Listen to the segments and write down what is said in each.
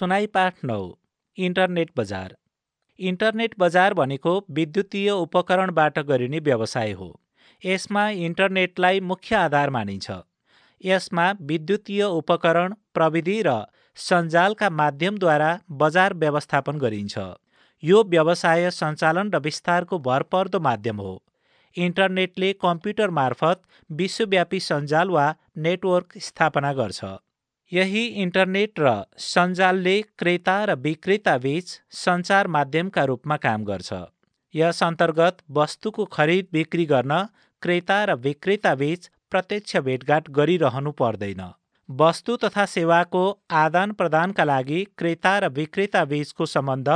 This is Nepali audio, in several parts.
सुनाइ पाठ नौ इन्टरनेट बजार। इन्टरनेट बजार भनेको विद्युतीय उपकरणबाट गरिने व्यवसाय हो। यसमा इन्टरनेटलाई मुख्य आधार मानिन्छ। यसमा विद्युतीय उपकरण प्रविधि र सञ्जालका माध्यमद्वारा बजार व्यवस्थापन गरिन्छ। यो व्यवसाय सञ्चालन र विस्तारको भरपर्दो माध्यम हो। इन्टरनेटले कम्प्युटर मार्फत विश्वव्यापी सञ्जाल वा नेटवर्क स्थापना गर्छ। यही इन्टरनेट र सञ्जालले क्रेता र विक्रेता बीच सञ्चार माध्यमका रूपमा काम गर्छ। यस अन्तर्गत वस्तुको खरिद बिक्री गर्न क्रेता र विक्रेता बीच प्रत्यक्ष भेटघाट गरिरहनु पर्दैन। वस्तु तथा सेवाको आदान प्रदानका लागि क्रेता र विक्रेता बीचको सम्बन्ध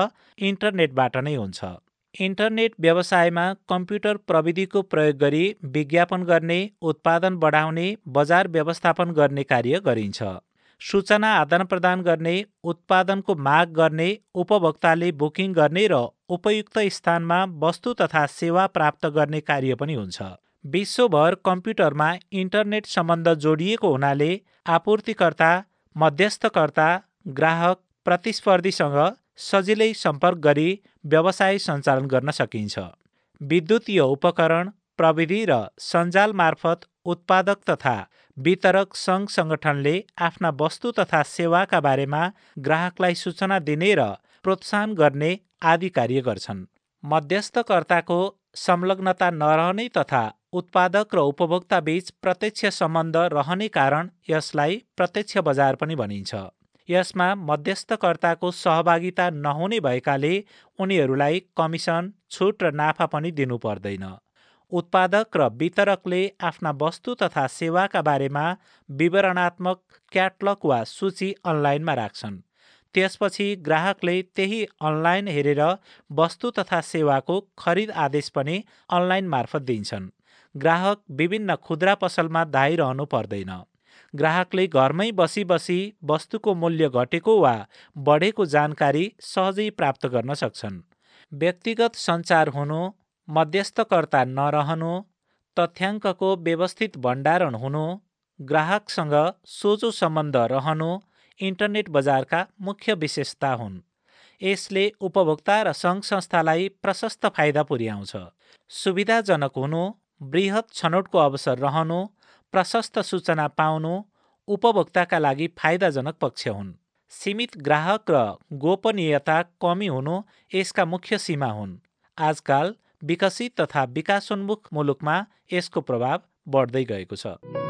इन्टरनेटबाट नै हुन्छ। इन्टरनेट व्यवसायमा कम्प्युटर प्रविधिको प्रयोग गरी विज्ञापन गर्ने उत्पादन बढाउने बजार व्यवस्थापन गर्ने कार्य गरिन्छ। सूचना आदान प्रदान गर्ने उत्पादनको माग गर्ने उपभोक्ताले बुकिङ गर्ने र उपयुक्त स्थानमा वस्तु तथा सेवा प्राप्त गर्ने कार्य पनि हुन्छ। विश्वभर कम्प्युटरमा इन्टरनेट सम्बन्ध जोडिएको हुनाले आपूर्तिकर्ता मध्यस्थकर्ता ग्राहक प्रतिस्पर्धीसँग सजिलै सम्पर्क गरी व्यवसाय सञ्चालन गर्न सकिन्छ। विद्युतीय उपकरण प्रविधि र सञ्जाल मार्फत उत्पादक तथा वितरक सङ्घ सङ्गठनले आफ्ना वस्तु तथा सेवाका बारेमा ग्राहकलाई सूचना दिने र प्रोत्साहन गर्ने आदि कार्य गर्छन्। मध्यस्थकर्ताको संलग्नता नरहने तथा उत्पादक र उपभोक्ता बीच प्रत्यक्ष सम्बन्ध रहने कारण यसलाई प्रत्यक्ष बजार पनि भनिन्छ। यसमा मध्यस्थकर्ताको सहभागिता नहुने भएकाले उनीहरूलाई कमिसन छुट र नाफा पनि दिनु पर्दैन। उत्पादक र वितरकले आफ्ना वस्तु तथा सेवाका बारेमा विवरणात्मक क्याटलग वा सूची अनलाइनमा राख्छन्। त्यसपछि ग्राहकले त्यही अनलाइन हेरेर वस्तु तथा सेवाको खरिद आदेश पनि अनलाइन मार्फत दिन्छन्। ग्राहक विभिन्न खुद्रा पसलमा धाइरहनु पर्दैन। ग्राहकले घरमै बसी बसी वस्तुको मूल्य घटेको वा बढेको जानकारी सहजै प्राप्त गर्न सक्छन्। व्यक्तिगत सञ्चार हुनु मध्यस्थकर्ता नरहनु तथ्याङ्कको व्यवस्थित भण्डारण हुनु ग्राहकसँग सोझो सम्बन्ध रहनु इन्टरनेट बजारका मुख्य विशेषता हुन्। यसले उपभोक्ता र सङ्घ संस्थालाई प्रशस्त फाइदा पुर्याउँछ। सुविधाजनक हुनु वृहत छनौटको अवसर रहनु प्रशस्त सूचना पाउनु उपभोक्ताका लागि फाइदाजनक पक्ष हुन्। सीमित ग्राहक र गोपनीयता कमी हुनु यसका मुख्य सीमा हुन्। आजकाल विकसित तथा विकासोन्मुख मुलुकमा यसको प्रभाव बढ्दै गएको छ।